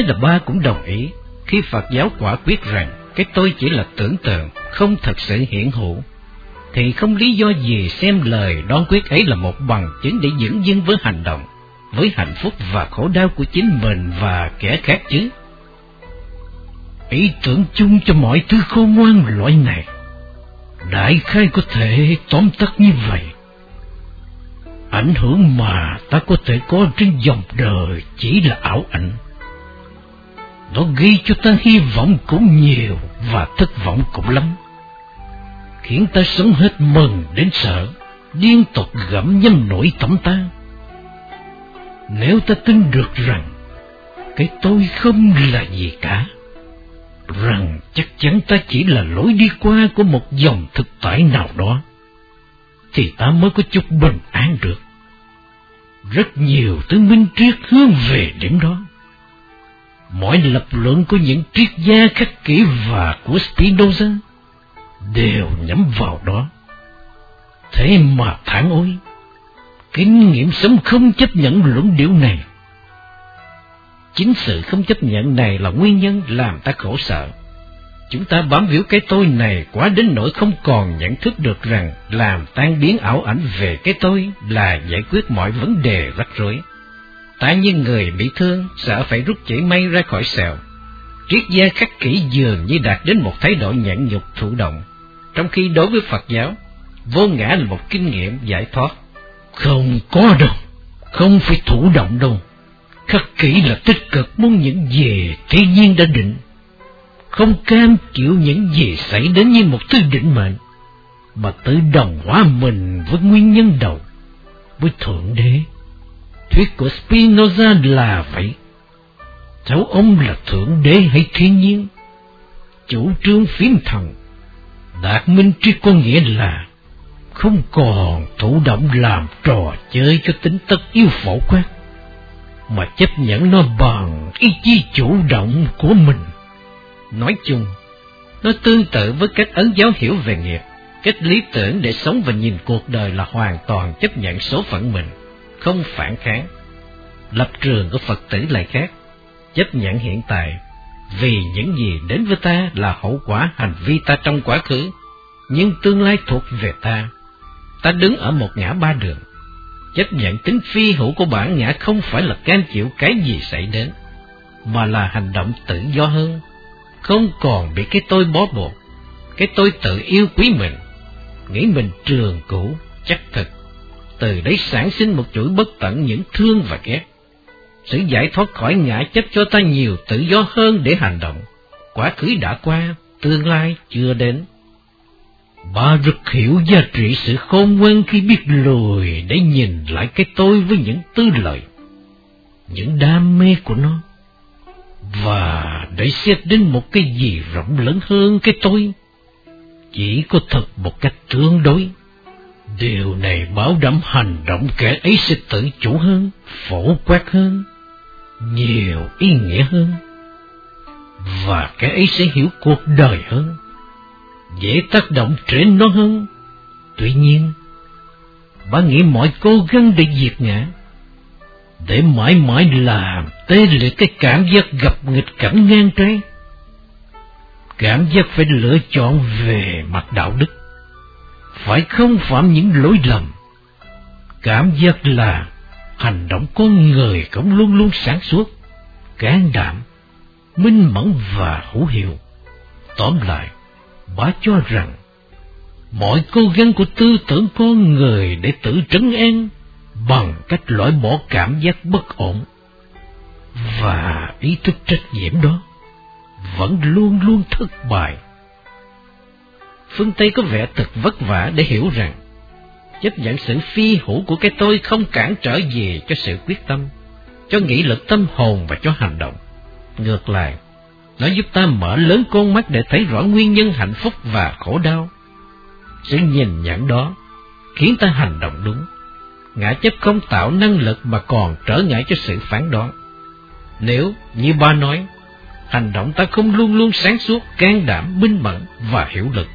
Thế là ba cũng đồng ý khi Phật giáo quả quyết rằng cái tôi chỉ là tưởng tượng, không thật sự hiện hữu, thì không lý do gì xem lời đoán quyết ấy là một bằng chứng để dẫn dưng với hành động, với hạnh phúc và khổ đau của chính mình và kẻ khác chứ. Ý tưởng chung cho mọi thứ khôn ngoan loại này, đại khai có thể tóm tắt như vậy. Ảnh hưởng mà ta có thể có trên dòng đời chỉ là ảo ảnh nó gây cho ta hy vọng cũng nhiều và thất vọng cũng lắm. Khiến ta sống hết mừng đến sợ, liên tục gặm nhâm nỗi tẩm ta. Nếu ta tin được rằng cái tôi không là gì cả, rằng chắc chắn ta chỉ là lối đi qua của một dòng thực tại nào đó, thì ta mới có chút bình an được. Rất nhiều thứ minh triết hướng về điểm đó mọi lập luận của những triết gia khắc kỷ và của Spinoza đều nhắm vào đó. Thế mà thản ôi, kinh nghiệm sống không chấp nhận luận điệu này. Chính sự không chấp nhận này là nguyên nhân làm ta khổ sợ. Chúng ta bám víu cái tôi này quá đến nỗi không còn nhận thức được rằng làm tan biến ảo ảnh về cái tôi là giải quyết mọi vấn đề rắc rối tại như người bị thương, sợ phải rút chỉ may ra khỏi sẹo. Triết gia khắc kỷ dường như đạt đến một thái độ nhẫn nhục thụ động, trong khi đối với Phật giáo, vô ngã là một kinh nghiệm giải thoát. Không có đâu, không phải thủ động đâu. Khắc kỷ là tích cực muốn những gì thiên nhiên đã định, không cam chịu những gì xảy đến như một thứ định mệnh, mà tự đồng hóa mình với nguyên nhân đầu, với Thượng Đế Thuyết của Spinoza là vậy. Cháu ông là thượng đế hay thiên nhiên? Chủ trương phím thần, đạt minh triết có nghĩa là không còn thụ động làm trò chơi cho tính tất yêu phổ quát, mà chấp nhận nó bằng ý chí chủ động của mình. Nói chung, nó tương tự với cách ấn giáo hiểu về nghiệp, cách lý tưởng để sống và nhìn cuộc đời là hoàn toàn chấp nhận số phận mình không phản kháng. Lập trường của Phật tử lại khác, chấp nhận hiện tại, vì những gì đến với ta là hậu quả hành vi ta trong quá khứ, nhưng tương lai thuộc về ta. Ta đứng ở một ngã ba đường, chấp nhận tính phi hữu của bản ngã không phải là can chịu cái gì xảy đến, mà là hành động tự do hơn, không còn bị cái tôi bó buộc, cái tôi tự yêu quý mình, nghĩ mình trường cũ, chắc thực từ đấy sản sinh một chuỗi bất tận những thương và ghét. Sự giải thoát khỏi ngã chấp cho ta nhiều tự do hơn để hành động. Quá khứ đã qua, tương lai chưa đến. Bà rất hiểu giá trị sự khôn ngoan khi biết lùi để nhìn lại cái tôi với những tư lợi, những đam mê của nó, và để xét đến một cái gì rộng lớn hơn cái tôi, chỉ có thật một cách tương đối. Điều này bảo đảm hành động kẻ ấy sẽ tự chủ hơn, phổ quát hơn, nhiều ý nghĩa hơn. Và kẻ ấy sẽ hiểu cuộc đời hơn, dễ tác động trên nó hơn. Tuy nhiên, bà nghĩ mọi cố gắng để diệt ngã, để mãi mãi làm tê liệt cái cảm giác gặp nghịch cảnh ngang trái. Cảm giác phải lựa chọn về mặt đạo đức phải không phạm những lỗi lầm. Cảm giác là hành động con người cũng luôn luôn sáng suốt, can đảm, minh mẫn và hữu hiệu. Tóm lại, bà cho rằng mọi cố gắng của tư tưởng con người để tự trấn an bằng cách loại bỏ cảm giác bất ổn và ý thức trách nhiệm đó vẫn luôn luôn thất bại phương Tây có vẻ thật vất vả để hiểu rằng chấp nhận sự phi hữu của cái tôi không cản trở gì cho sự quyết tâm, cho nghị lực tâm hồn và cho hành động. Ngược lại, nó giúp ta mở lớn con mắt để thấy rõ nguyên nhân hạnh phúc và khổ đau. Sự nhìn nhận đó khiến ta hành động đúng. Ngã chấp không tạo năng lực mà còn trở ngại cho sự phán đoán. Nếu, như ba nói, hành động ta không luôn luôn sáng suốt, can đảm, minh mẫn và hiểu lực,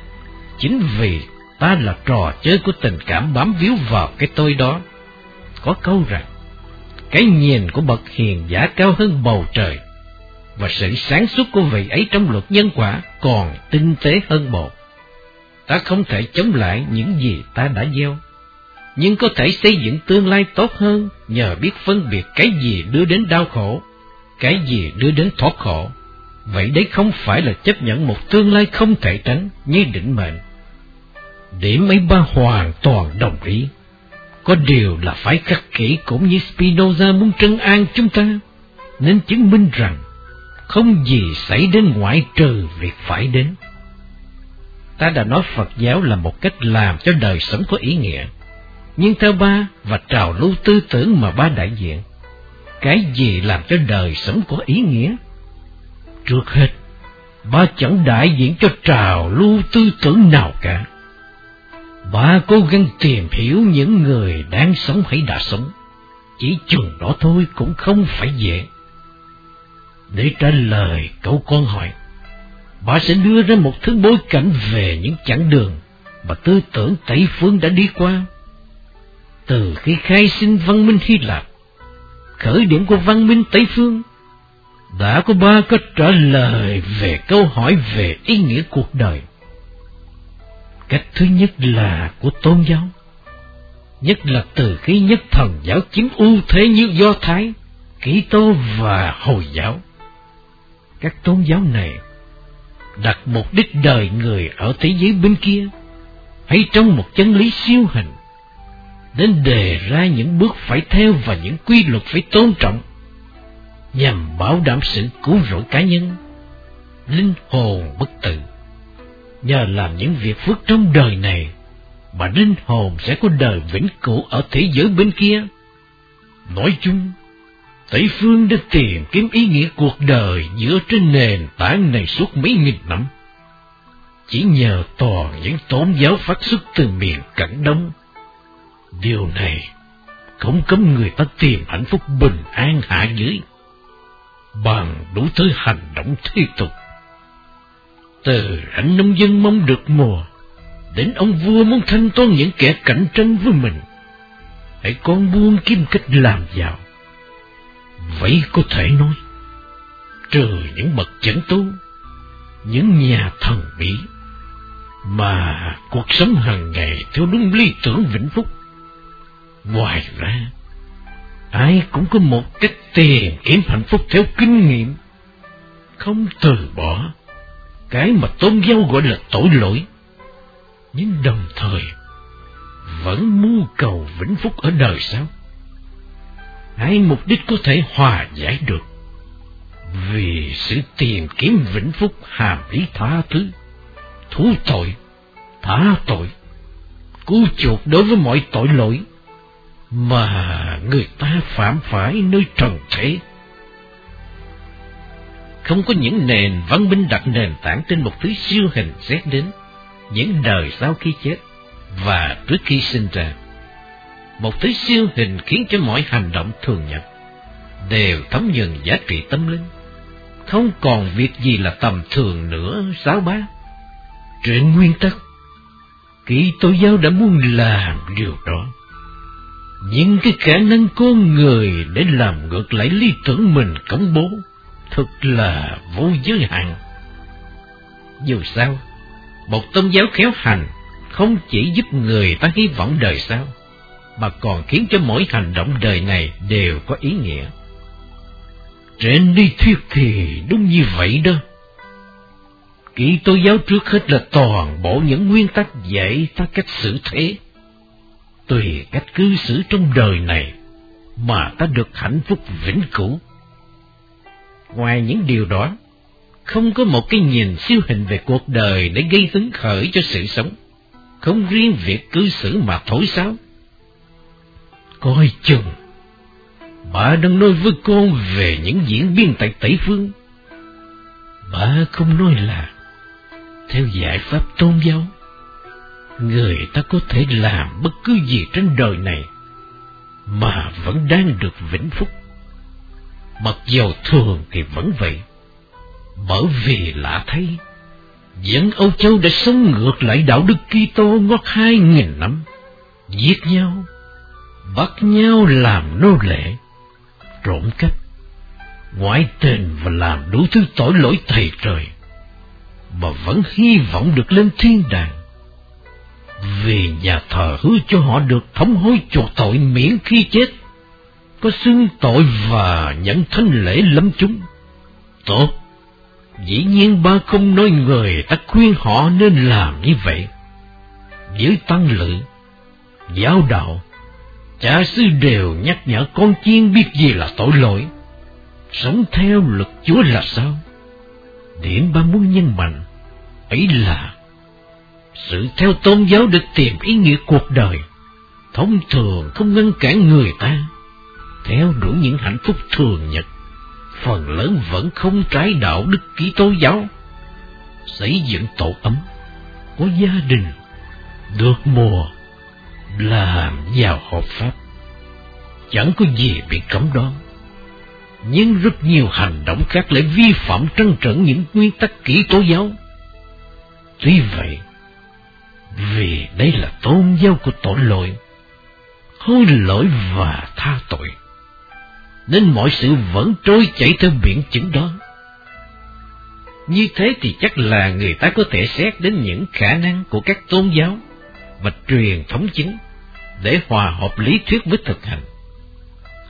Chính vì ta là trò chơi của tình cảm bám víu vào cái tôi đó. Có câu rằng, cái nhìn của bậc hiền giả cao hơn bầu trời, và sự sáng suốt của vị ấy trong luật nhân quả còn tinh tế hơn một. Ta không thể chống lại những gì ta đã gieo, nhưng có thể xây dựng tương lai tốt hơn nhờ biết phân biệt cái gì đưa đến đau khổ, cái gì đưa đến thoát khổ. Vậy đấy không phải là chấp nhận một tương lai không thể tránh như định mệnh. Điểm ấy ba hoàn toàn đồng ý. Có điều là phải khắc kỹ cũng như Spinoza muốn trấn an chúng ta, nên chứng minh rằng không gì xảy đến ngoại trừ việc phải đến. Ta đã nói Phật giáo là một cách làm cho đời sống có ý nghĩa, nhưng theo ba và trào lưu tư tưởng mà ba đại diện, cái gì làm cho đời sống có ý nghĩa? Trước hết, bà chẳng đại diện cho trào lưu tư tưởng nào cả. Bà cố gắng tìm hiểu những người đang sống hay đã sống, chỉ chừng đó thôi cũng không phải dễ. Để trả lời câu con hỏi, bà sẽ đưa ra một thứ bối cảnh về những chặng đường mà tư tưởng Tây Phương đã đi qua. Từ khi khai sinh văn minh Hy Lạp, khởi điểm của văn minh Tây Phương, đã có ba cách trả lời về câu hỏi về ý nghĩa cuộc đời. Cách thứ nhất là của tôn giáo, nhất là từ khi nhất thần giáo chiếm ưu thế như Do Thái, Kỹ Tô và Hồi giáo các tôn giáo này đặt mục đích đời người ở thế giới bên kia hay trong một chân lý siêu hình đến đề ra những bước phải theo và những quy luật phải tôn trọng nhằm bảo đảm sự cứu rỗi cá nhân linh hồn bất tử nhờ làm những việc phước trong đời này mà linh hồn sẽ có đời vĩnh cửu ở thế giới bên kia nói chung Tây Phương đã tìm kiếm ý nghĩa cuộc đời dựa trên nền tảng này suốt mấy nghìn năm. Chỉ nhờ toàn những tôn giáo phát xuất từ miền Cận Đông. Điều này không cấm người ta tìm hạnh phúc bình an hạ dưới, bằng đủ thứ hành động thi tục. Từ anh nông dân mong được mùa, đến ông vua muốn thanh toán những kẻ cạnh tranh với mình. Hãy con buông kiếm cách làm giàu Vậy có thể nói, trừ những bậc chẩn tu, những nhà thần bí, mà cuộc sống hàng ngày theo đúng lý tưởng vĩnh phúc. Ngoài ra, ai cũng có một cách tìm kiếm hạnh phúc theo kinh nghiệm, không từ bỏ. Cái mà tôn giáo gọi là tội lỗi, nhưng đồng thời vẫn mưu cầu vĩnh phúc ở đời sau. Hai mục đích có thể hòa giải được. Vì sự tìm kiếm vĩnh phúc hàm ý tha thứ, thú tội, tha tội, cứu chuộc đối với mọi tội lỗi mà người ta phạm phải nơi trần thế. Không có những nền văn minh đặt nền tảng trên một thứ siêu hình xét đến những đời sau khi chết và trước khi sinh ra một thứ siêu hình khiến cho mọi hành động thường nhật đều thấm nhuần giá trị tâm linh. Không còn việc gì là tầm thường nữa, giáo bá. Trên nguyên tắc, kỳ tôn giáo đã muốn làm điều đó những cái khả năng con người để làm ngược lại lý tưởng mình công bố thật là vô giới hạn. Dù sao, một tôn giáo khéo hành không chỉ giúp người ta hy vọng đời sau, mà còn khiến cho mỗi hành động đời này đều có ý nghĩa. Trên đi thuyết thì đúng như vậy đó. Kỹ tô giáo trước hết là toàn bộ những nguyên tắc dạy ta cách xử thế. Tùy cách cư xử trong đời này mà ta được hạnh phúc vĩnh cửu. Ngoài những điều đó, không có một cái nhìn siêu hình về cuộc đời để gây hứng khởi cho sự sống. Không riêng việc cư xử mà thổi sáo, Coi chừng, bà đang nói với con về những diễn biến tại Tây Phương. Bà không nói là, theo giải pháp tôn giáo, người ta có thể làm bất cứ gì trên đời này mà vẫn đang được vĩnh phúc. Mặc dầu thường thì vẫn vậy, bởi vì lạ thay, dân Âu Châu đã sống ngược lại đạo đức Kitô ngót hai nghìn năm, giết nhau, bắt nhau làm nô lệ, trộm cắp, ngoại tình và làm đủ thứ tội lỗi thầy trời, mà vẫn hy vọng được lên thiên đàng. Vì nhà thờ hứa cho họ được thống hối chuộc tội miễn khi chết, có xưng tội và nhận thanh lễ lâm chúng. Tốt, dĩ nhiên ba không nói người ta khuyên họ nên làm như vậy. dưới tăng lự, giáo đạo, cha sư đều nhắc nhở con chiên biết gì là tội lỗi sống theo luật Chúa là sao? Điểm ba muốn nhân mạnh, ấy là sự theo tôn giáo để tìm ý nghĩa cuộc đời, thông thường không ngăn cản người ta, theo đuổi những hạnh phúc thường nhật, phần lớn vẫn không trái đạo đức ký tố giáo, xây dựng tổ ấm, có gia đình, được mùa, làm giàu hợp pháp, chẳng có gì bị cấm đoán nhưng rất nhiều hành động khác lại vi phạm trăn trở những nguyên tắc kỹ tố giáo. Tuy vậy, vì đây là tôn giáo của tội lỗi, hối lỗi và tha tội, nên mọi sự vẫn trôi chảy theo biển chứng đó. Như thế thì chắc là người ta có thể xét đến những khả năng của các tôn giáo và truyền thống chính để hòa hợp lý thuyết với thực hành.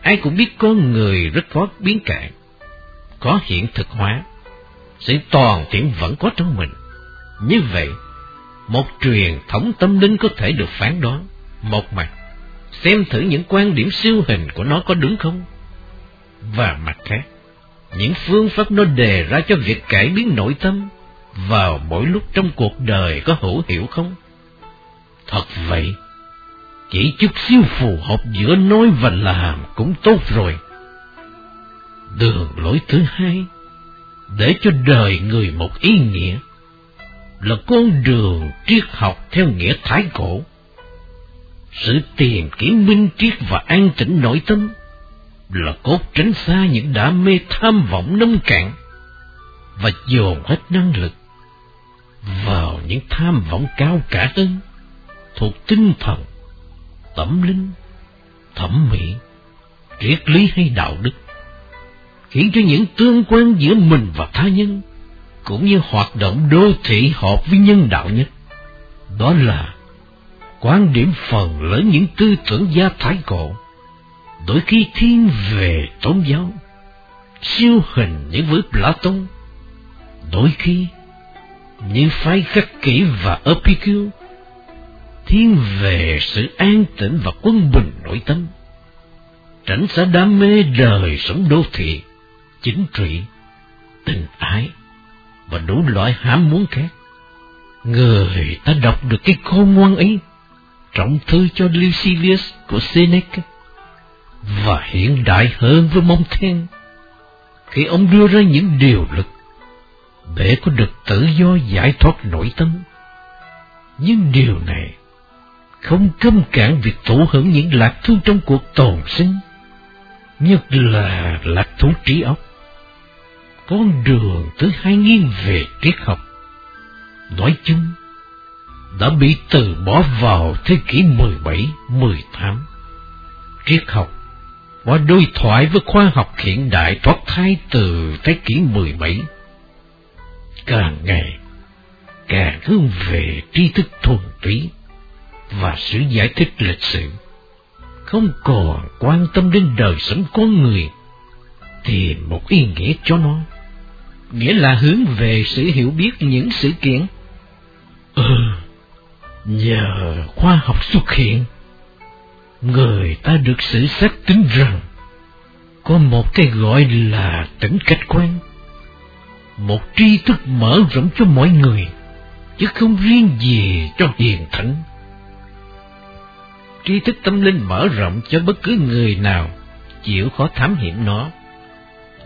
Ai cũng biết con người rất khó biến cạn, có hiện thực hóa, sự toàn thiện vẫn có trong mình. Như vậy, một truyền thống tâm linh có thể được phán đoán, một mặt, xem thử những quan điểm siêu hình của nó có đúng không? Và mặt khác, những phương pháp nó đề ra cho việc cải biến nội tâm vào mỗi lúc trong cuộc đời có hữu hiệu không? Thật vậy, chỉ chút xíu phù hợp giữa nói và làm cũng tốt rồi. Đường lối thứ hai, để cho đời người một ý nghĩa, là con đường triết học theo nghĩa thái cổ. Sự tìm kiếm minh triết và an tĩnh nội tâm là cốt tránh xa những đam mê tham vọng nông cạn và dồn hết năng lực vào những tham vọng cao cả hơn thuộc tinh thần tâm linh, thẩm mỹ, triết lý hay đạo đức, khiến cho những tương quan giữa mình và tha nhân, cũng như hoạt động đô thị hợp với nhân đạo nhất. Đó là quan điểm phần lớn những tư tưởng gia thái cổ, đôi khi thiên về tôn giáo, siêu hình như với Plato, đôi khi như phái khắc kỷ và Epicure, thiên về sự an tĩnh và quân bình nội tâm, tránh xa đam mê đời sống đô thị, chính trị, tình ái và đủ loại ham muốn khác. Người ta đọc được cái khôn ngoan ấy trong thư cho Lucilius của Seneca và hiện đại hơn với Montaigne khi ông đưa ra những điều lực để có được tự do giải thoát nội tâm. Nhưng điều này không cấm cản việc thụ hưởng những lạc thú trong cuộc tồn sinh, nhất là lạc thú trí óc. Con đường thứ hai nghiêng về triết học, nói chung, đã bị từ bỏ vào thế kỷ 17, 18. Triết học qua đối thoại với khoa học hiện đại thoát thai từ thế kỷ 17. Càng ngày, càng hướng về tri thức thuần túy và sự giải thích lịch sử, không còn quan tâm đến đời sống con người, tìm một ý nghĩa cho nó, nghĩa là hướng về sự hiểu biết những sự kiện. Ừ, nhờ khoa học xuất hiện, người ta được sự xác tính rằng có một cái gọi là tính cách quan, một tri thức mở rộng cho mọi người, chứ không riêng gì cho hiền thánh tri thức tâm linh mở rộng cho bất cứ người nào chịu khó thám hiểm nó.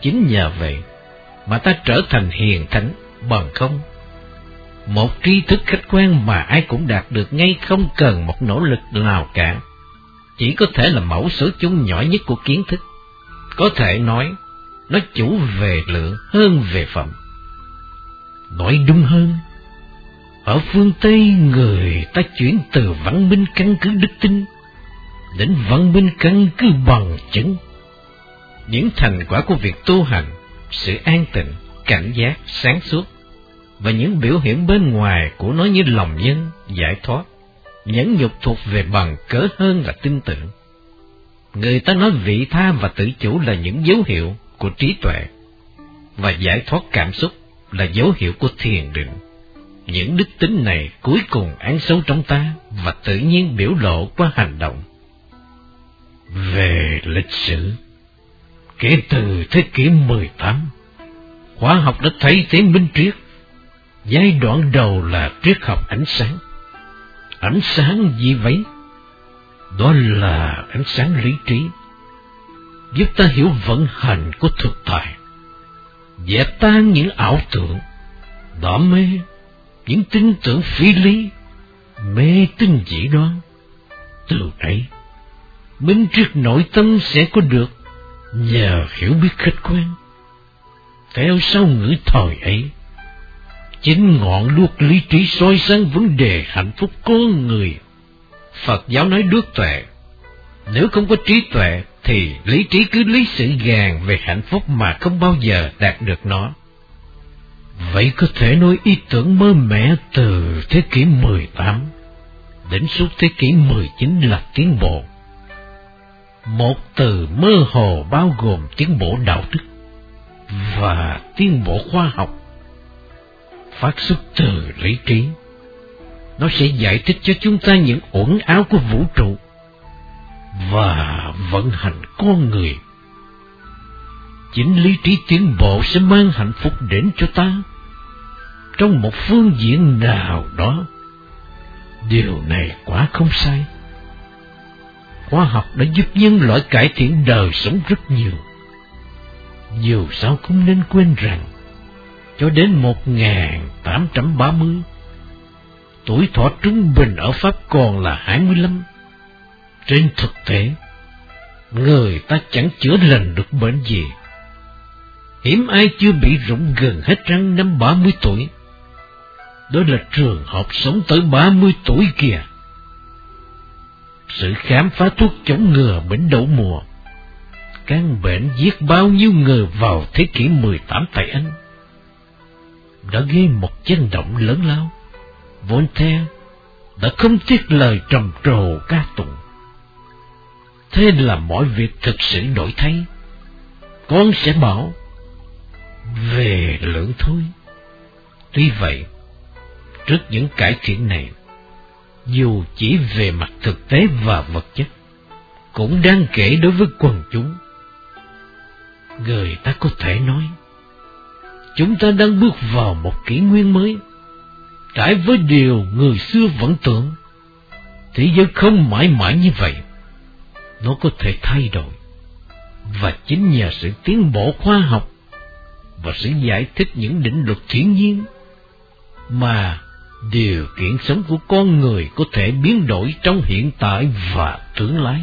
Chính nhờ vậy mà ta trở thành hiền thánh bằng không. Một tri thức khách quan mà ai cũng đạt được ngay không cần một nỗ lực nào cả. Chỉ có thể là mẫu số chung nhỏ nhất của kiến thức. Có thể nói, nó chủ về lượng hơn về phẩm. Nói đúng hơn, ở phương Tây người ta chuyển từ văn minh căn cứ đức tin đến văn minh căn cứ bằng chứng. những thành quả của việc tu hành, sự an tịnh, cảnh giác, sáng suốt, và những biểu hiện bên ngoài của nó như lòng nhân, giải thoát, nhẫn nhục thuộc về bằng cỡ hơn là tin tưởng. Người ta nói vị tha và tự chủ là những dấu hiệu của trí tuệ, và giải thoát cảm xúc là dấu hiệu của thiền định. Những đức tính này cuối cùng ăn sâu trong ta và tự nhiên biểu lộ qua hành động. Về lịch sử, kể từ thế kỷ 18, khoa học đã thấy thế minh triết. Giai đoạn đầu là triết học ánh sáng. Ánh sáng gì vậy? Đó là ánh sáng lý trí, giúp ta hiểu vận hành của thực tại, dẹp tan những ảo tưởng, đỏ mê, những tin tưởng phi lý, mê tin dị đoan. Từ đấy, minh triết nội tâm sẽ có được nhờ hiểu biết khách quan. Theo sau ngữ thời ấy, chính ngọn đuốc lý trí soi sáng vấn đề hạnh phúc con người. Phật giáo nói đức tuệ, nếu không có trí tuệ thì lý trí cứ lý sự gàn về hạnh phúc mà không bao giờ đạt được nó. Vậy có thể nói ý tưởng mơ mẻ từ thế kỷ 18 đến suốt thế kỷ 19 là tiến bộ. Một từ mơ hồ bao gồm tiến bộ đạo đức và tiến bộ khoa học phát xuất từ lý trí. Nó sẽ giải thích cho chúng ta những uẩn áo của vũ trụ và vận hành con người. Chính lý trí tiến bộ sẽ mang hạnh phúc đến cho ta trong một phương diện nào đó. Điều này quá không sai. Khoa học đã giúp nhân loại cải thiện đời sống rất nhiều. Dù sao cũng nên quên rằng, cho đến 1830, tuổi thọ trung bình ở Pháp còn là 25. Trên thực tế, người ta chẳng chữa lành được bệnh gì. Hiếm ai chưa bị rụng gần hết răng năm 30 tuổi. Đó là trường hợp sống tới 30 tuổi kìa. Sự khám phá thuốc chống ngừa bệnh đậu mùa căn bệnh giết bao nhiêu người vào thế kỷ 18 tại Anh đã gây một chấn động lớn lao. Voltaire đã không tiếc lời trầm trồ ca tụng. Thế là mọi việc thực sự đổi thay. Con sẽ bảo về lượng thôi. Tuy vậy, trước những cải thiện này, dù chỉ về mặt thực tế và vật chất, cũng đang kể đối với quần chúng. Người ta có thể nói, chúng ta đang bước vào một kỷ nguyên mới, trái với điều người xưa vẫn tưởng, thế giới không mãi mãi như vậy, nó có thể thay đổi, và chính nhờ sự tiến bộ khoa học và sự giải thích những định luật thiên nhiên mà điều kiện sống của con người có thể biến đổi trong hiện tại và tương lai.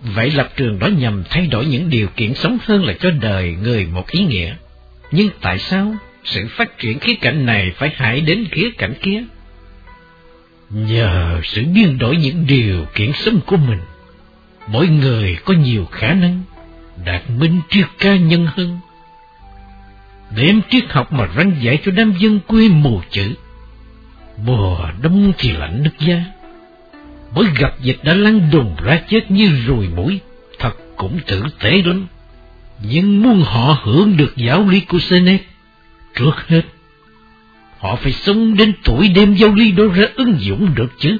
Vậy lập trường đó nhằm thay đổi những điều kiện sống hơn là cho đời người một ý nghĩa. Nhưng tại sao sự phát triển khía cạnh này phải hại đến khía cạnh kia? Nhờ sự biến đổi những điều kiện sống của mình, mỗi người có nhiều khả năng đạt minh triết ca nhân hơn. Đêm triết học mà răng dạy cho đám dân quê mù chữ, mùa đông thì lạnh nước da, bởi gặp dịch đã lăn đùng ra chết như ruồi mũi, thật cũng tử tế lắm. Nhưng muốn họ hưởng được giáo lý của Senet, trước hết, họ phải sống đến tuổi đem giáo lý đó ra ứng dụng được chứ.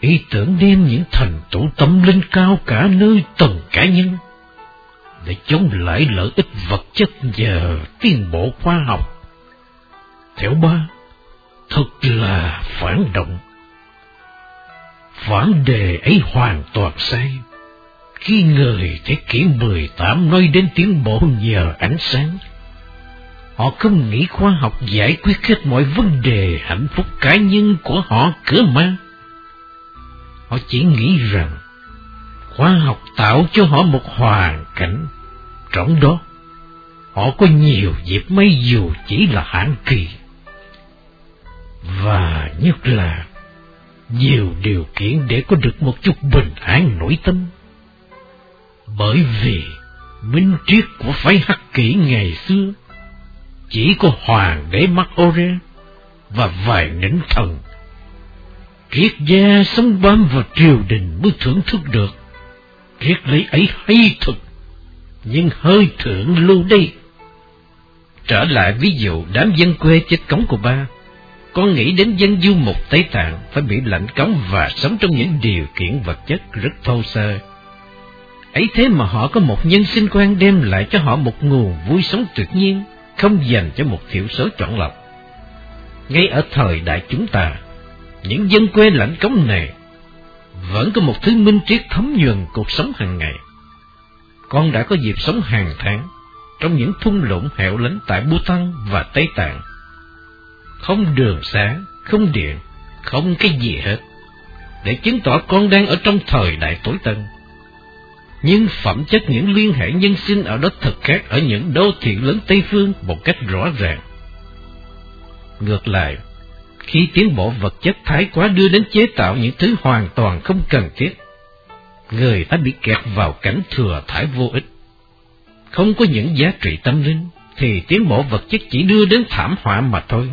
Ý tưởng đem những thành tựu tâm linh cao cả nơi từng cá nhân, để chống lại lợi ích vật chất và tiến bộ khoa học. Theo ba, thật là phản động. Phản đề ấy hoàn toàn sai. Khi người thế kỷ 18 nói đến tiến bộ nhờ ánh sáng, họ không nghĩ khoa học giải quyết hết mọi vấn đề hạnh phúc cá nhân của họ cửa mà. Họ chỉ nghĩ rằng khoa học tạo cho họ một hoàn cảnh, trong đó họ có nhiều dịp mấy dù chỉ là hạn kỳ. Và nhất là nhiều điều kiện để có được một chút bình an nội tâm. Bởi vì minh triết của phái hắc kỷ ngày xưa chỉ có hoàng đế mắt Ore và vài nĩnh thần. Triết gia sống bám vào triều đình mới thưởng thức được. Triết lý ấy hay thực, nhưng hơi thượng lưu đây. Trở lại ví dụ đám dân quê chết cống của ba, con nghĩ đến dân du mục Tây Tạng phải bị lạnh cống và sống trong những điều kiện vật chất rất thô sơ. Ấy thế mà họ có một nhân sinh quan đem lại cho họ một nguồn vui sống tuyệt nhiên, không dành cho một thiểu số chọn lọc. Ngay ở thời đại chúng ta, những dân quê lạnh cống này vẫn có một thứ minh triết thấm nhuần cuộc sống hàng ngày. Con đã có dịp sống hàng tháng trong những thung lũng hẻo lánh tại Bhutan và Tây Tạng. Không đường sáng, không điện, không cái gì hết, để chứng tỏ con đang ở trong thời đại tối tân. Nhưng phẩm chất những liên hệ nhân sinh ở đó thật khác ở những đô thị lớn Tây Phương một cách rõ ràng. Ngược lại, khi tiến bộ vật chất thái quá đưa đến chế tạo những thứ hoàn toàn không cần thiết, người ta bị kẹt vào cảnh thừa thải vô ích. Không có những giá trị tâm linh, thì tiến bộ vật chất chỉ đưa đến thảm họa mà thôi.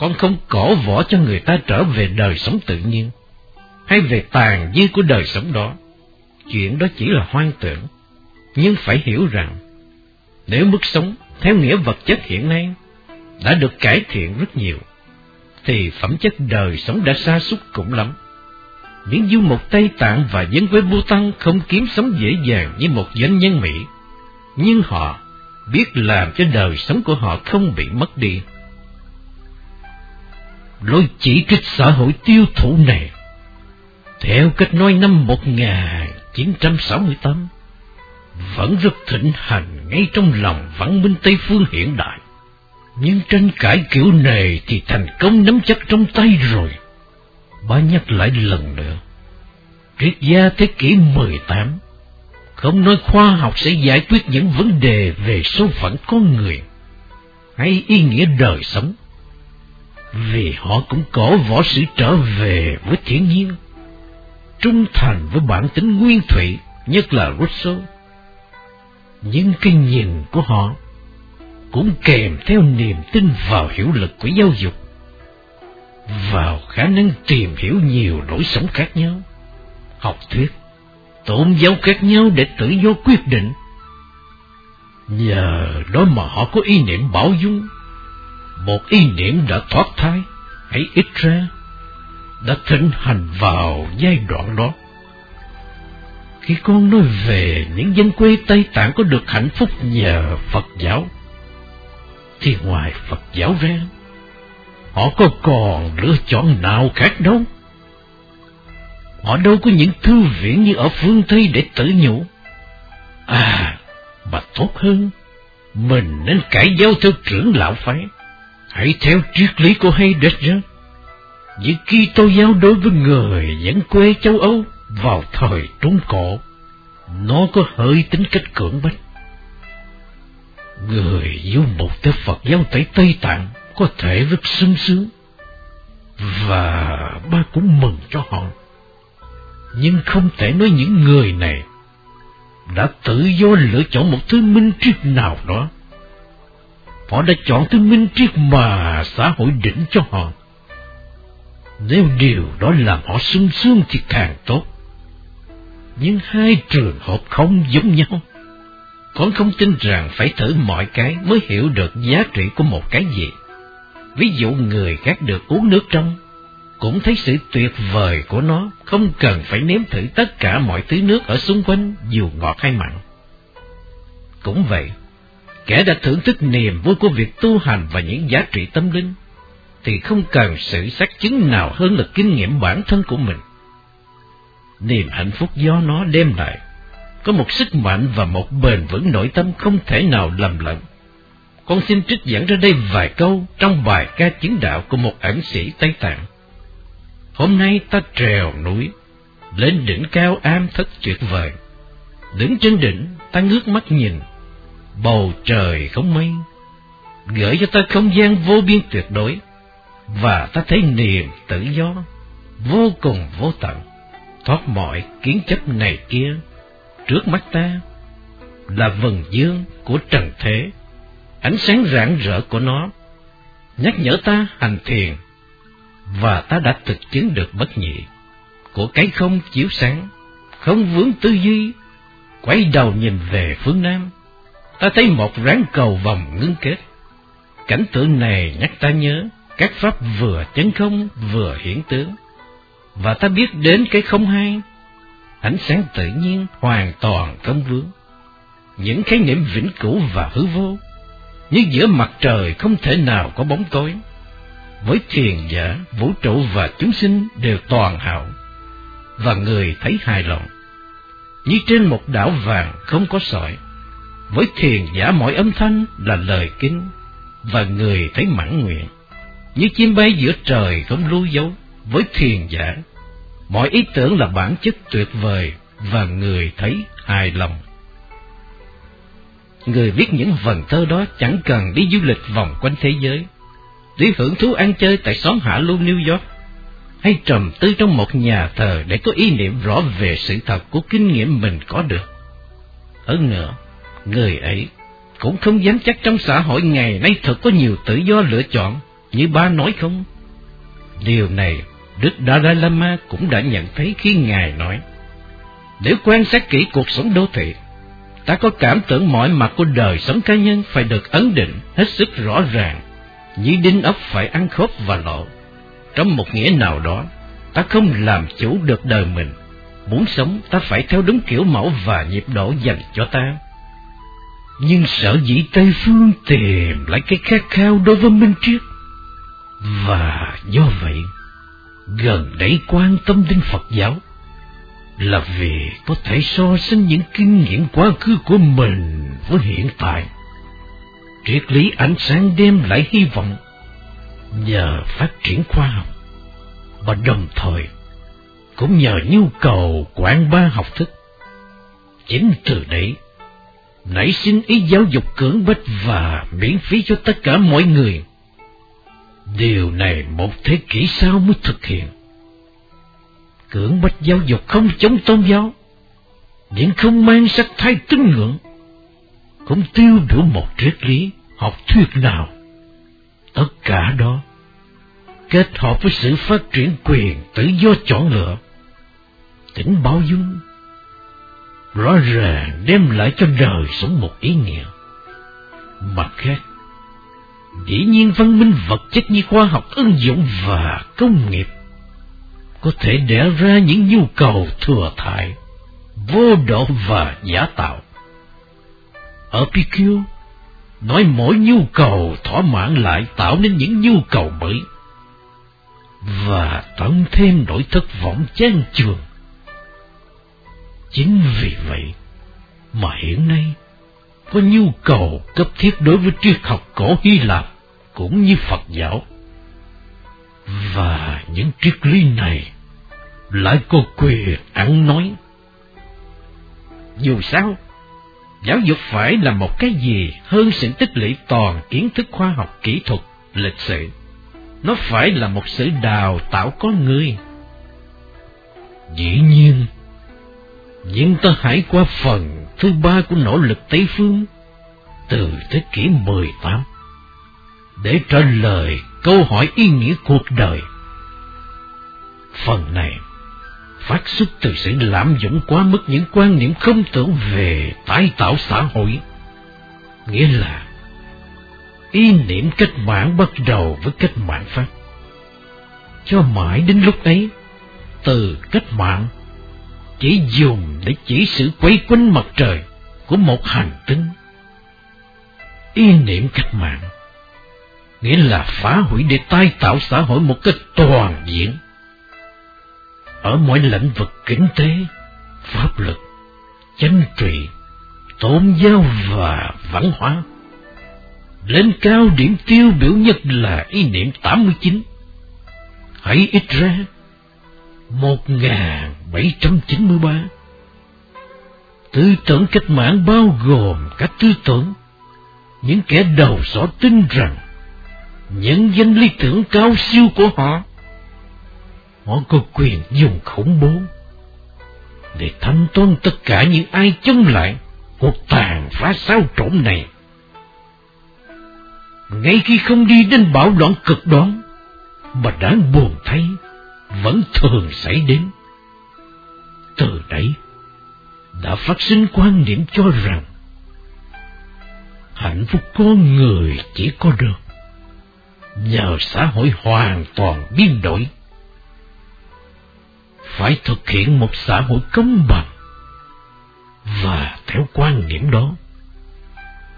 Con không cổ võ cho người ta trở về đời sống tự nhiên, hay về tàn dư của đời sống đó. Chuyện đó chỉ là hoang tưởng, nhưng phải hiểu rằng, nếu mức sống theo nghĩa vật chất hiện nay đã được cải thiện rất nhiều, thì phẩm chất đời sống đã xa xúc cũng lắm. Những du mục Tây Tạng và dân quê Bhutan không kiếm sống dễ dàng như một doanh nhân Mỹ, nhưng họ biết làm cho đời sống của họ không bị mất đi. Lối chỉ trích xã hội tiêu thụ này, theo cách nói năm 1968, vẫn rất thịnh hành ngay trong lòng văn minh Tây phương hiện đại. Nhưng tranh cãi kiểu này thì thành công nắm chắc trong tay rồi. Ba nhắc lại lần nữa. Triết gia thế kỷ 18 không nói khoa học sẽ giải quyết những vấn đề về số phận con người hay ý nghĩa đời sống. Vì họ cũng cổ võ sĩ trở về với thiên nhiên, trung thành với bản tính nguyên thủy, nhất là Rousseau. những cái nhìn của họ cũng kèm theo niềm tin vào hiệu lực của giáo dục, vào khả năng tìm hiểu nhiều lối sống khác nhau, học thuyết, tôn giáo khác nhau để tự do quyết định. Nhờ đó mà họ có ý niệm bảo dung, một ý niệm đã thoát thai, hãy ít ra, đã thịnh hành vào giai đoạn đó. Khi con nói về những dân quê Tây Tạng có được hạnh phúc nhờ Phật giáo, thì ngoài Phật giáo ra, họ có còn lựa chọn nào khác đâu. Họ đâu có những thư viện như ở phương Tây để tự nhủ. À, mà tốt hơn, mình nên cải giáo theo trưởng lão phái, hãy theo triết lý của Heidegger. khi Kitô giáo đối với người dẫn quê châu Âu vào thời Trung Cổ, nó có hơi tính cách cưỡng bách Người du mục theo Phật giáo tại Tây Tạng có thể rất sung sướng, và ba cũng mừng cho họ. Nhưng không thể nói những người này đã tự do lựa chọn một thứ minh triết nào đó. Họ đã chọn thứ minh triết mà xã hội định cho họ. Nếu điều đó làm họ sung sướng thì càng tốt. Nhưng hai trường hợp không giống nhau. Con không tin rằng phải thử mọi cái mới hiểu được giá trị của một cái gì. Ví dụ người khác được uống nước trong, cũng thấy sự tuyệt vời của nó, không cần phải nếm thử tất cả mọi thứ nước ở xung quanh, dù ngọt hay mặn. Cũng vậy, kẻ đã thưởng thức niềm vui của việc tu hành và những giá trị tâm linh, thì không cần sự xác chứng nào hơn là kinh nghiệm bản thân của mình. Niềm hạnh phúc do nó đem lại có một sức mạnh và một bền vững nội tâm không thể nào lầm lẫn. Con xin trích dẫn ra đây vài câu trong bài ca chứng đạo của một ẩn sĩ Tây Tạng. Hôm nay ta trèo núi, lên đỉnh cao am thất tuyệt vời. Đứng trên đỉnh, ta ngước mắt nhìn, bầu trời không mây, gửi cho ta không gian vô biên tuyệt đối, và ta thấy niềm tự do, vô cùng vô tận, thoát mọi kiến chấp này kia trước mắt ta là vần dương của trần thế, ánh sáng rạng rỡ của nó, nhắc nhở ta hành thiền, và ta đã thực chứng được bất nhị của cái không chiếu sáng, không vướng tư duy, quay đầu nhìn về phương Nam, ta thấy một ráng cầu vòng ngưng kết. Cảnh tượng này nhắc ta nhớ các pháp vừa chân không vừa hiển tướng, và ta biết đến cái không hai, ánh sáng tự nhiên hoàn toàn không vướng. Những khái niệm vĩnh cửu và hư vô, như giữa mặt trời không thể nào có bóng tối. Với thiền giả, vũ trụ và chúng sinh đều toàn hảo, và người thấy hài lòng. Như trên một đảo vàng không có sỏi, với thiền giả mọi âm thanh là lời kinh, và người thấy mãn nguyện. Như chim bay giữa trời không lưu dấu, với thiền giả, mọi ý tưởng là bản chất tuyệt vời, và người thấy hài lòng. Người viết những vần thơ đó chẳng cần đi du lịch vòng quanh thế giới, đi hưởng thú ăn chơi tại xóm Hạ Lưu New York, hay trầm tư trong một nhà thờ để có ý niệm rõ về sự thật của kinh nghiệm mình có được. Hơn nữa, người ấy cũng không dám chắc trong xã hội ngày nay thật có nhiều tự do lựa chọn, như ba nói không. Điều này Đức Dalai Lama cũng đã nhận thấy khi Ngài nói, Nếu quan sát kỹ cuộc sống đô thị, ta có cảm tưởng mọi mặt của đời sống cá nhân phải được ấn định hết sức rõ ràng, như đinh ốc phải ăn khớp và lộ. Trong một nghĩa nào đó, ta không làm chủ được đời mình. Muốn sống, ta phải theo đúng kiểu mẫu và nhịp độ dành cho ta. Nhưng sợ dĩ Tây Phương tìm lại cái khát khao đối với Minh Triết. Và do vậy, gần đây quan tâm đến Phật giáo là vì có thể so sánh những kinh nghiệm quá khứ của mình với hiện tại. Triết lý ánh sáng đem lại hy vọng nhờ phát triển khoa học và đồng thời cũng nhờ nhu cầu quảng bá học thức. Chính từ đấy, nảy sinh ý giáo dục cưỡng bách và miễn phí cho tất cả mọi người. Điều này một thế kỷ sau mới thực hiện. Cưỡng bách giáo dục không chống tôn giáo, nhưng không mang sắc thái tín ngưỡng, cũng tiêu biểu một triết lý học thuyết nào Tất cả đó kết hợp với sự phát triển quyền tự do chọn lựa, tính bao dung, rõ ràng đem lại cho đời sống một ý nghĩa. Mặt khác, dĩ nhiên văn minh vật chất như khoa học ứng dụng và công nghiệp có thể đẻ ra những nhu cầu thừa thải, vô độ và giả tạo. Ở PQ, nói mỗi nhu cầu thỏa mãn lại tạo nên những nhu cầu mới và tăng thêm nỗi thất vọng chán chường. Chính vì vậy mà hiện nay có nhu cầu cấp thiết đối với triết học cổ Hy Lạp cũng như Phật giáo. Và những triết lý này lại có quyền ăn nói. Dù sao, giáo dục phải là một cái gì hơn sự tích lũy toàn kiến thức khoa học kỹ thuật, lịch sử. Nó phải là một sự đào tạo con người. Dĩ nhiên, nhưng ta hãy qua phần thứ ba của nỗ lực Tây Phương từ thế kỷ 18 để trả lời câu hỏi ý nghĩa cuộc đời. Phần này phát xuất từ sự lạm dụng quá mức những quan niệm không tưởng về tái tạo xã hội. Nghĩa là, ý niệm cách mạng bắt đầu với cách mạng Pháp. Cho mãi đến lúc ấy, từ cách mạng chỉ dùng để chỉ sự quay quanh mặt trời của một hành tinh. Ý niệm cách mạng nghĩa là phá hủy để tái tạo xã hội một cách toàn diện ở mọi lĩnh vực kinh tế, pháp luật, chính trị, tôn giáo và văn hóa. Lên cao điểm tiêu biểu nhất là ý niệm 89. Hãy ít ra 1793. Tư tưởng cách mạng bao gồm các tư tưởng, những kẻ đầu sỏ tin rằng những danh lý tưởng cao siêu của họ họ có quyền dùng khủng bố để thanh toán tất cả những ai chống lại cuộc tàn phá sao trộn này. Ngay khi không đi đến bạo loạn cực đoan, mà đáng buồn thấy vẫn thường xảy đến. Từ đấy, đã phát sinh quan điểm cho rằng hạnh phúc con người chỉ có được nhờ xã hội hoàn toàn biến đổi. Phải thực hiện một xã hội công bằng. Và theo quan điểm đó,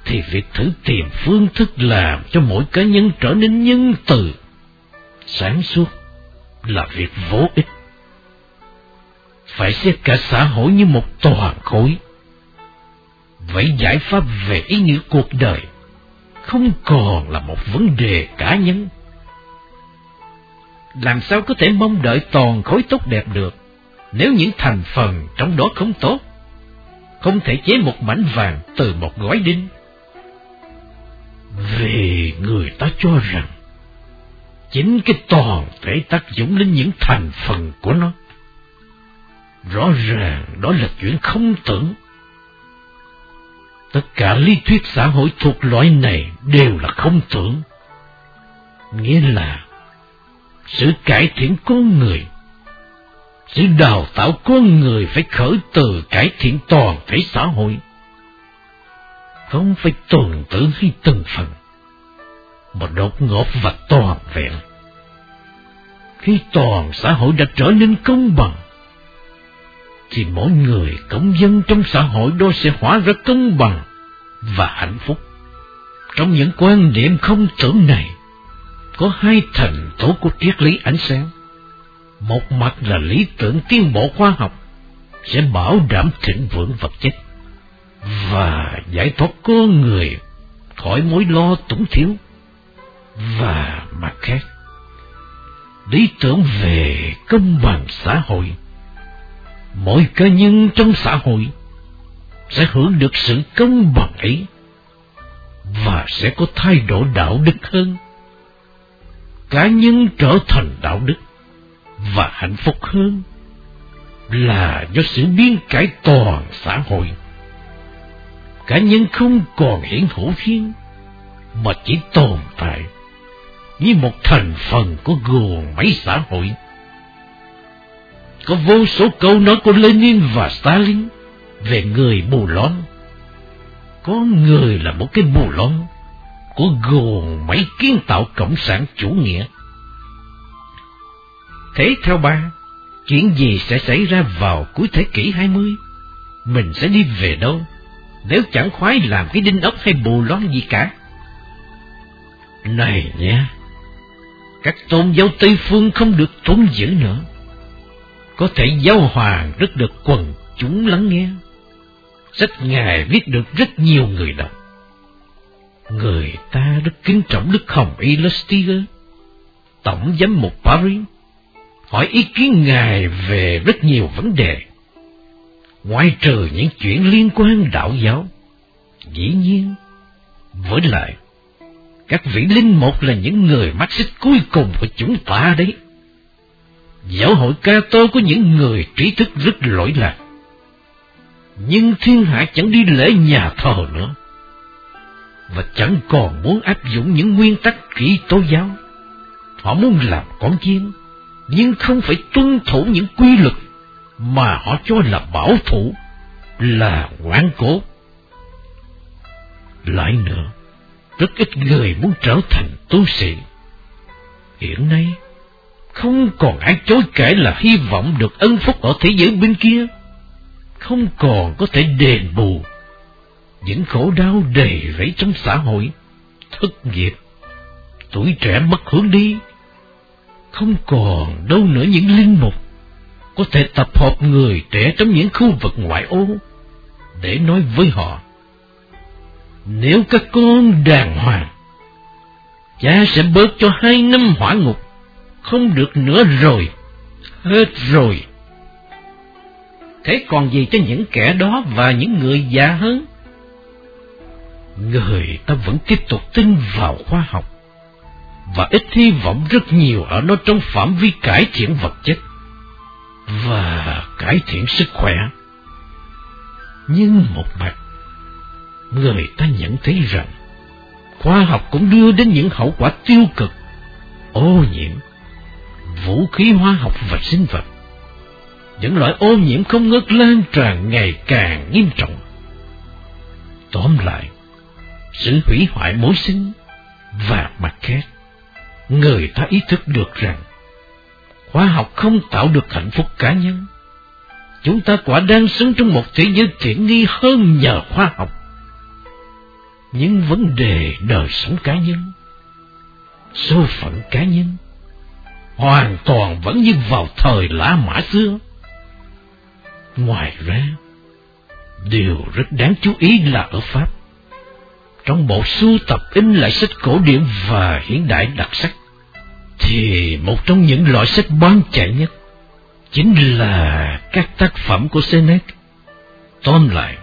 thì việc thử tìm phương thức làm cho mỗi cá nhân trở nên nhân từ, sáng suốt là việc vô ích. Phải xét cả xã hội như một toàn khối. Vậy giải pháp về ý nghĩa cuộc đời không còn là một vấn đề cá nhân. Làm sao có thể mong đợi toàn khối tốt đẹp được nếu những thành phần trong đó không tốt? Không thể chế một mảnh vàng từ một gói đinh. Vì người ta cho rằng chính cái toàn thể tác dụng lên những thành phần của nó. Rõ ràng đó là chuyện không tưởng. Tất cả lý thuyết xã hội thuộc loại này đều là không tưởng. Nghĩa là sự cải thiện con người, sự đào tạo con người phải khởi từ cải thiện toàn thể xã hội. Không phải tuần tự hay từng phần, mà đột ngột và toàn vẹn. Khi toàn xã hội đã trở nên công bằng, thì mỗi người công dân trong xã hội đó sẽ hóa ra công bằng và hạnh phúc. Trong những quan điểm không tưởng này, có hai thành tố của triết lý ánh sáng. Một mặt là lý tưởng tiến bộ khoa học sẽ bảo đảm thịnh vượng vật chất và giải thoát con người khỏi mối lo túng thiếu. Và mặt khác, lý tưởng về công bằng xã hội mỗi cá nhân trong xã hội sẽ hưởng được sự công bằng ấy và sẽ có thay đổi đạo đức hơn. Cá nhân trở thành đạo đức và hạnh phúc hơn là do sự biến cải toàn xã hội. Cá nhân không còn hiển hữu thiên mà chỉ tồn tại như một thành phần của gồm mấy xã hội có vô số câu nói của Lenin và Stalin về người bù lon. Có người là một cái bù lon của gồm mấy kiến tạo cộng sản chủ nghĩa. Thế theo ba, chuyện gì sẽ xảy ra vào cuối thế kỷ 20? Mình sẽ đi về đâu nếu chẳng khoái làm cái đinh ốc hay bù lón gì cả? Này nhé, các tôn giáo Tây Phương không được tốn giữ nữa có thể giáo hoàng rất được quần chúng lắng nghe. Sách Ngài viết được rất nhiều người đọc. Người ta rất kính trọng Đức Hồng Elastiger, Tổng giám mục Paris, hỏi ý kiến Ngài về rất nhiều vấn đề. Ngoài trừ những chuyện liên quan đạo giáo, dĩ nhiên, với lại, các vị linh mục là những người mắt xích cuối cùng của chúng ta đấy. Giáo hội ca tô có những người trí thức rất lỗi lạc. Nhưng thiên hạ chẳng đi lễ nhà thờ nữa. Và chẳng còn muốn áp dụng những nguyên tắc kỹ tố giáo. Họ muốn làm con chiên, nhưng không phải tuân thủ những quy luật mà họ cho là bảo thủ, là ngoan cố. Lại nữa, rất ít người muốn trở thành tu sĩ. Hiện nay, không còn ai chối kể là hy vọng được ân phúc ở thế giới bên kia. Không còn có thể đền bù những khổ đau đầy rẫy trong xã hội, thất nghiệp, tuổi trẻ mất hướng đi. Không còn đâu nữa những linh mục có thể tập hợp người trẻ trong những khu vực ngoại ô để nói với họ. Nếu các con đàng hoàng, cha sẽ bớt cho hai năm hỏa ngục không được nữa rồi, hết rồi. Thế còn gì cho những kẻ đó và những người già hơn? Người ta vẫn tiếp tục tin vào khoa học, và ít hy vọng rất nhiều ở nó trong phạm vi cải thiện vật chất. và cải thiện sức khỏe. Nhưng một mặt, người ta nhận thấy rằng khoa học cũng đưa đến những hậu quả tiêu cực, ô nhiễm, vũ khí hóa học và sinh vật. Những loại ô nhiễm không ngớt lan tràn ngày càng nghiêm trọng. Tóm lại, sự hủy hoại mối sinh và mặt khác, người ta ý thức được rằng khoa học không tạo được hạnh phúc cá nhân. Chúng ta quả đang sống trong một thế giới tiện nghi hơn nhờ khoa học. Những vấn đề đời sống cá nhân, số phận cá nhân, hoàn toàn vẫn như vào thời lã mã xưa. Ngoài ra, điều rất đáng chú ý là ở Pháp. Trong bộ sưu tập in lại sách cổ điển và hiện đại đặc sắc, thì một trong những loại sách bán chạy nhất chính là các tác phẩm của Seneca. Tóm lại,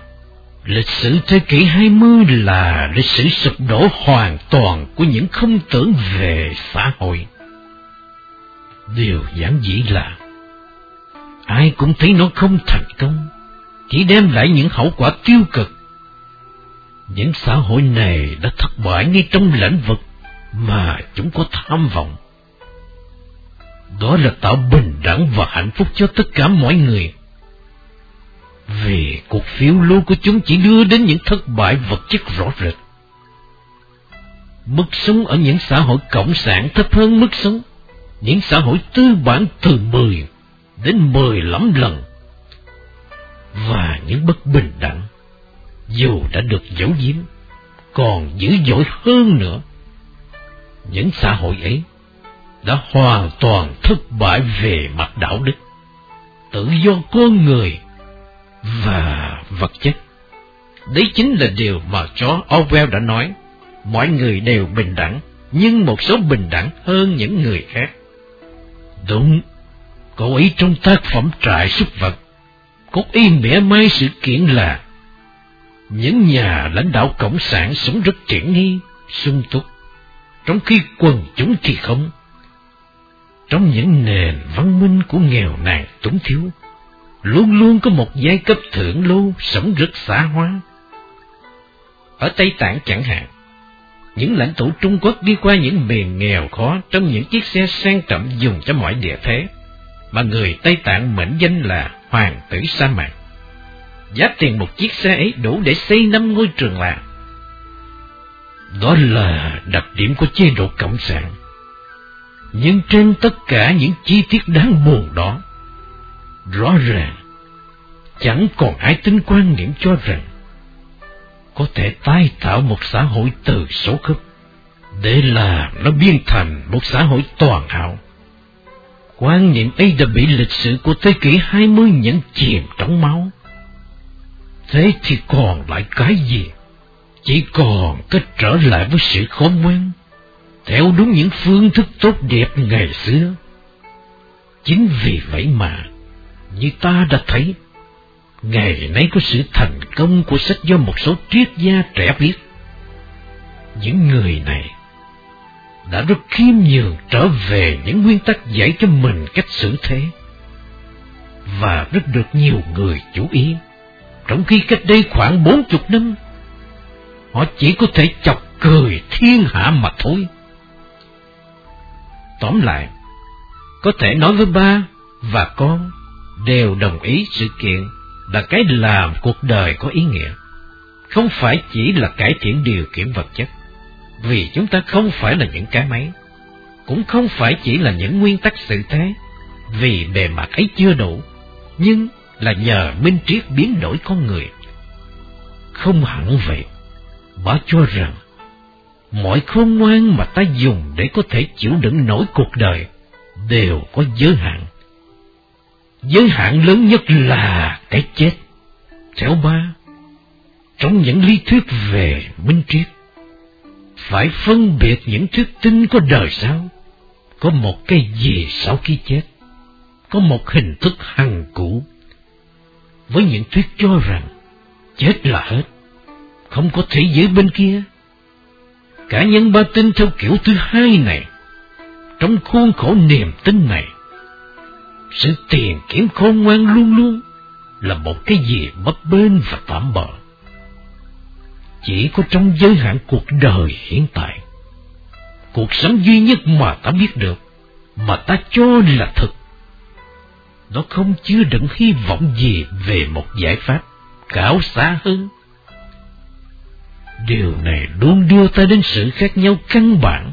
lịch sử thế kỷ 20 là lịch sử sụp đổ hoàn toàn của những không tưởng về xã hội. Điều giản dĩ là ai cũng thấy nó không thành công, chỉ đem lại những hậu quả tiêu cực. Những xã hội này đã thất bại ngay trong lĩnh vực mà chúng có tham vọng. Đó là tạo bình đẳng và hạnh phúc cho tất cả mọi người. Vì cuộc phiếu lưu của chúng chỉ đưa đến những thất bại vật chất rõ rệt. Mức sống ở những xã hội cộng sản thấp hơn mức sống những xã hội tư bản từ 10 đến 15 lần. Và những bất bình đẳng, dù đã được giấu giếm, còn dữ dội hơn nữa. Những xã hội ấy đã hoàn toàn thất bại về mặt đạo đức, tự do con người và vật chất. Đấy chính là điều mà chó Orwell đã nói, mọi người đều bình đẳng, nhưng một số bình đẳng hơn những người khác. Đúng, cậu ấy trong tác phẩm trại súc vật, có ý mẻ mai sự kiện là những nhà lãnh đạo cộng sản sống rất triển nghi, sung túc, trong khi quần chúng thì không. Trong những nền văn minh của nghèo nàn túng thiếu, luôn luôn có một giai cấp thượng lưu sống rất xã hóa. Ở Tây Tạng chẳng hạn, những lãnh tụ Trung Quốc đi qua những miền nghèo khó trong những chiếc xe sang trọng dùng cho mọi địa thế, mà người Tây Tạng mệnh danh là Hoàng tử sa mạc. Giá tiền một chiếc xe ấy đủ để xây năm ngôi trường làng. Đó là đặc điểm của chế độ Cộng sản. Nhưng trên tất cả những chi tiết đáng buồn đó, rõ ràng, chẳng còn ai tin quan niệm cho rằng có thể tái tạo một xã hội từ số cấp, để làm nó biến thành một xã hội toàn hảo. Quan niệm ấy đã bị lịch sử của thế kỷ 20 nhấn chìm trong máu. Thế thì còn lại cái gì? Chỉ còn cách trở lại với sự khôn ngoan, theo đúng những phương thức tốt đẹp ngày xưa. Chính vì vậy mà, như ta đã thấy, Ngày nay có sự thành công của sách do một số triết gia trẻ viết. Những người này đã rất khiêm nhường trở về những nguyên tắc dạy cho mình cách xử thế. Và rất được nhiều người chú ý, trong khi cách đây khoảng bốn chục năm, họ chỉ có thể chọc cười thiên hạ mà thôi. Tóm lại, có thể nói với ba và con đều đồng ý sự kiện là cái làm cuộc đời có ý nghĩa, không phải chỉ là cải thiện điều kiện vật chất, vì chúng ta không phải là những cái máy, cũng không phải chỉ là những nguyên tắc sự thế, vì bề mặt ấy chưa đủ, nhưng là nhờ minh triết biến đổi con người. Không hẳn vậy, bà cho rằng mọi khôn ngoan mà ta dùng để có thể chịu đựng nổi cuộc đời đều có giới hạn giới hạn lớn nhất là cái chết. Theo ba, trong những lý thuyết về minh triết, phải phân biệt những thuyết tin có đời sau, có một cái gì sau khi chết, có một hình thức hằng cũ. Với những thuyết cho rằng chết là hết, không có thế giới bên kia. Cả nhân ba tin theo kiểu thứ hai này, trong khuôn khổ niềm tin này, sự tiền kiếm khôn ngoan luôn luôn là một cái gì bấp bênh và tạm bợ. Chỉ có trong giới hạn cuộc đời hiện tại, cuộc sống duy nhất mà ta biết được, mà ta cho là thực, nó không chứa đựng hy vọng gì về một giải pháp cao xa hơn. Điều này luôn đưa ta đến sự khác nhau căn bản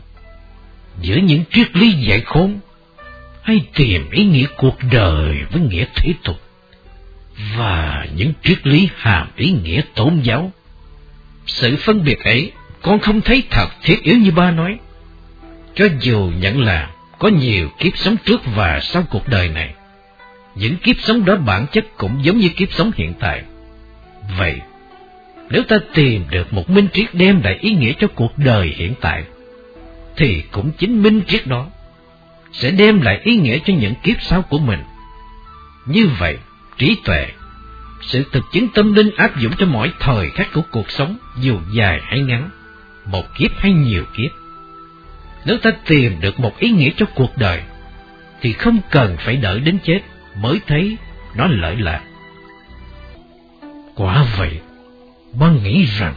giữa những triết lý giải khôn hay tìm ý nghĩa cuộc đời với nghĩa thế tục và những triết lý hàm ý nghĩa tôn giáo. Sự phân biệt ấy con không thấy thật thiết yếu như ba nói. Cho dù nhận là có nhiều kiếp sống trước và sau cuộc đời này, những kiếp sống đó bản chất cũng giống như kiếp sống hiện tại. Vậy, nếu ta tìm được một minh triết đem lại ý nghĩa cho cuộc đời hiện tại, thì cũng chính minh triết đó sẽ đem lại ý nghĩa cho những kiếp sau của mình. Như vậy, trí tuệ, sự thực chứng tâm linh áp dụng cho mọi thời khắc của cuộc sống, dù dài hay ngắn, một kiếp hay nhiều kiếp. Nếu ta tìm được một ý nghĩa cho cuộc đời, thì không cần phải đợi đến chết mới thấy nó lợi lạc. Quả vậy, băng nghĩ rằng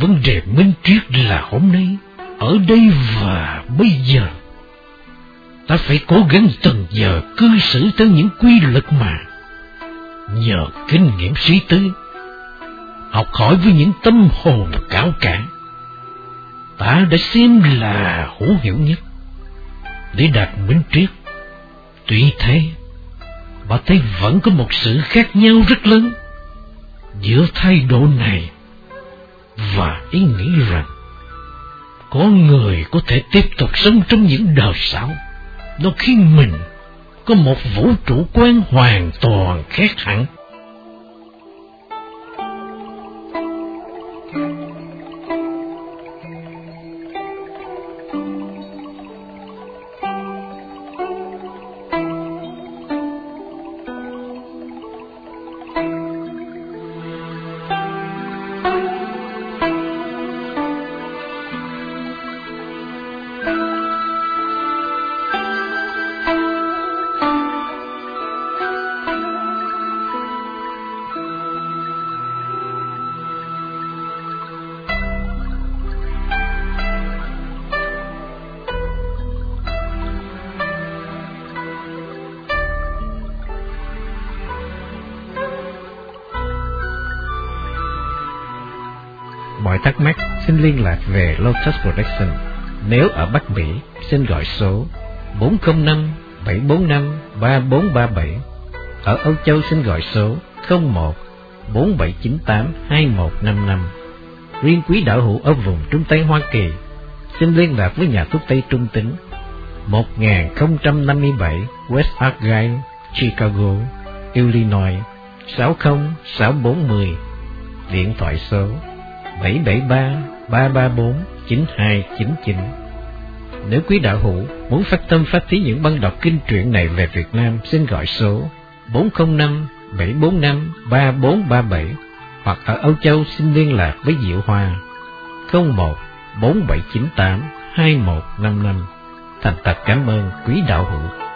vấn đề minh triết là hôm nay, ở đây và bây giờ. Ta phải cố gắng từng giờ cư xử theo những quy luật mà nhờ kinh nghiệm suy tư, học hỏi với những tâm hồn cao cả, ta đã xem là hữu hiệu nhất để đạt minh triết. Tuy thế, bà thấy vẫn có một sự khác nhau rất lớn giữa thái độ này và ý nghĩ rằng có người có thể tiếp tục sống trong những đời sau, nó khiến mình có một vũ trụ quan hoàn toàn khác hẳn. Liên lạc về Lotus Production. Nếu ở Bắc Mỹ, xin gọi số 405 745 3437. Ở Âu Châu xin gọi số 01 4798 2155. Riêng quý đạo hữu ở vùng Trung Tây Hoa Kỳ, xin liên lạc với nhà thuốc Tây Trung Tính 1057 West Argyle, Chicago, Illinois 60640. Điện thoại số 773 334 9299. Nếu quý đạo hữu muốn phát tâm phát thí những băng đọc kinh truyện này về Việt Nam, xin gọi số 405 745 3437 hoặc ở Âu Châu xin liên lạc với Diệu Hoa 01 4798 2155. Thành thật cảm ơn quý đạo hữu.